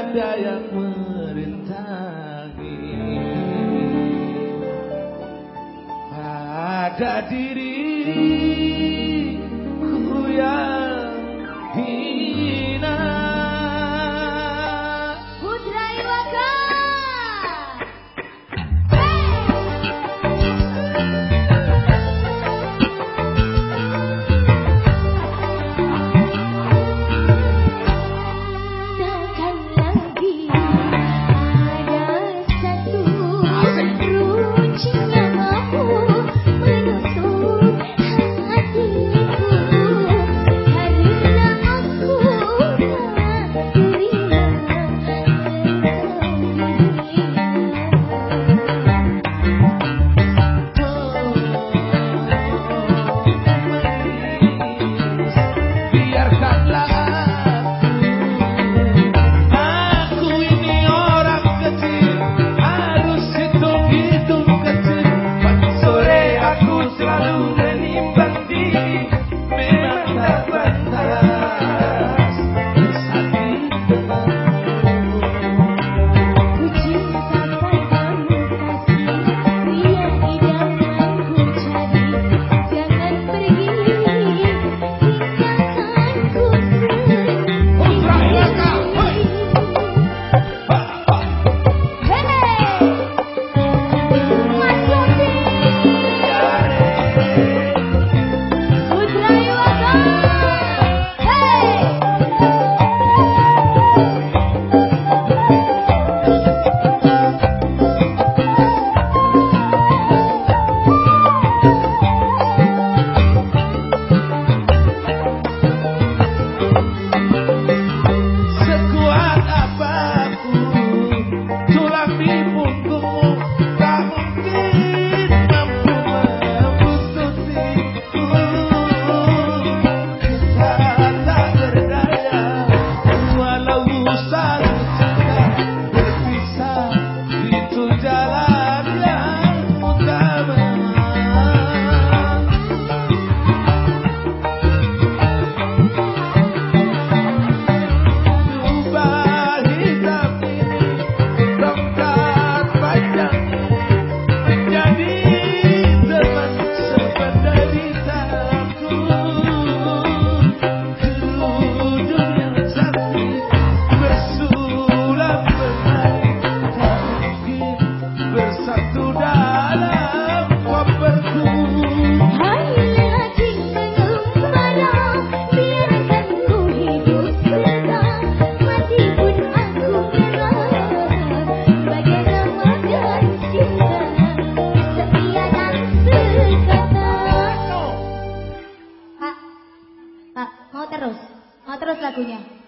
ada yang merintangi. Pada diriku yang 姑娘。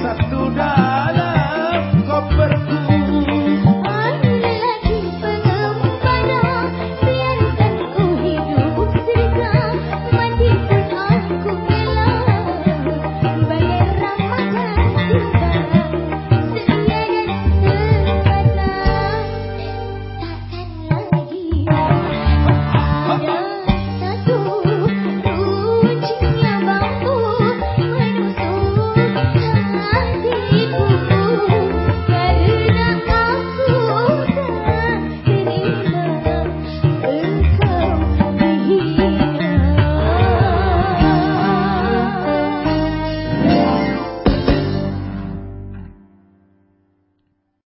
saturada.